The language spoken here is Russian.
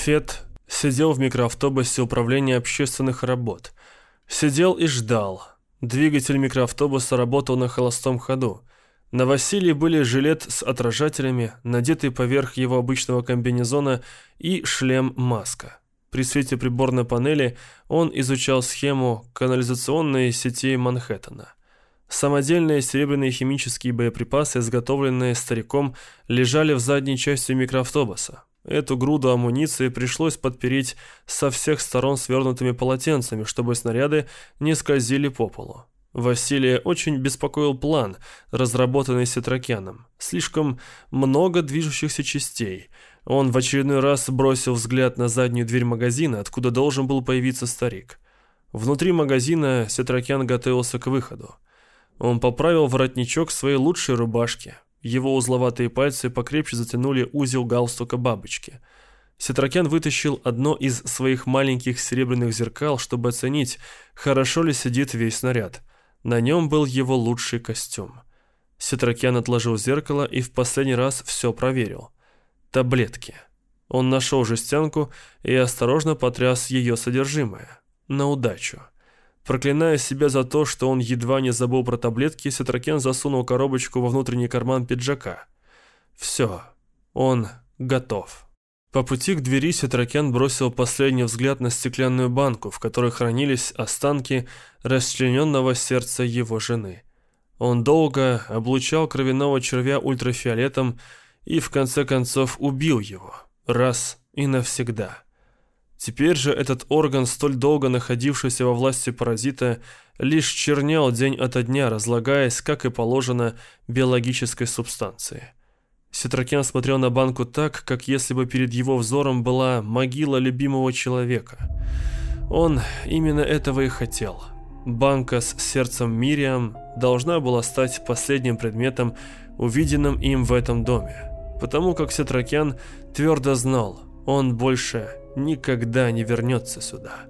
Фет сидел в микроавтобусе управления общественных работ. Сидел и ждал. Двигатель микроавтобуса работал на холостом ходу. На Василии были жилет с отражателями, надетый поверх его обычного комбинезона и шлем-маска. При свете приборной панели он изучал схему канализационной сети Манхэттена. Самодельные серебряные химические боеприпасы, изготовленные стариком, лежали в задней части микроавтобуса. Эту груду амуниции пришлось подпереть со всех сторон свернутыми полотенцами, чтобы снаряды не скользили по полу. Василия очень беспокоил план, разработанный Сетракяном. Слишком много движущихся частей. Он в очередной раз бросил взгляд на заднюю дверь магазина, откуда должен был появиться старик. Внутри магазина Сетракян готовился к выходу. Он поправил воротничок своей лучшей рубашки. Его узловатые пальцы покрепче затянули узел галстука бабочки. Сетракян вытащил одно из своих маленьких серебряных зеркал, чтобы оценить, хорошо ли сидит весь снаряд – на нем был его лучший костюм. Сетракян отложил зеркало и в последний раз все проверил. Таблетки. Он нашел жестянку и осторожно потряс ее содержимое. На удачу. Проклиная себя за то, что он едва не забыл про таблетки, Сетракен засунул коробочку во внутренний карман пиджака. Все, он готов. По пути к двери Сетракен бросил последний взгляд на стеклянную банку, в которой хранились останки расчлененного сердца его жены. Он долго облучал кровяного червя ультрафиолетом и в конце концов убил его, раз и навсегда. Теперь же этот орган, столь долго находившийся во власти паразита, лишь чернел день ото дня, разлагаясь, как и положено, биологической субстанции. Сетракен смотрел на банку так, как если бы перед его взором была могила любимого человека. Он именно этого и хотел. Банка с сердцем Мириам должна была стать последним предметом, увиденным им в этом доме. Потому как Сетракян твердо знал, он больше никогда не вернется сюда.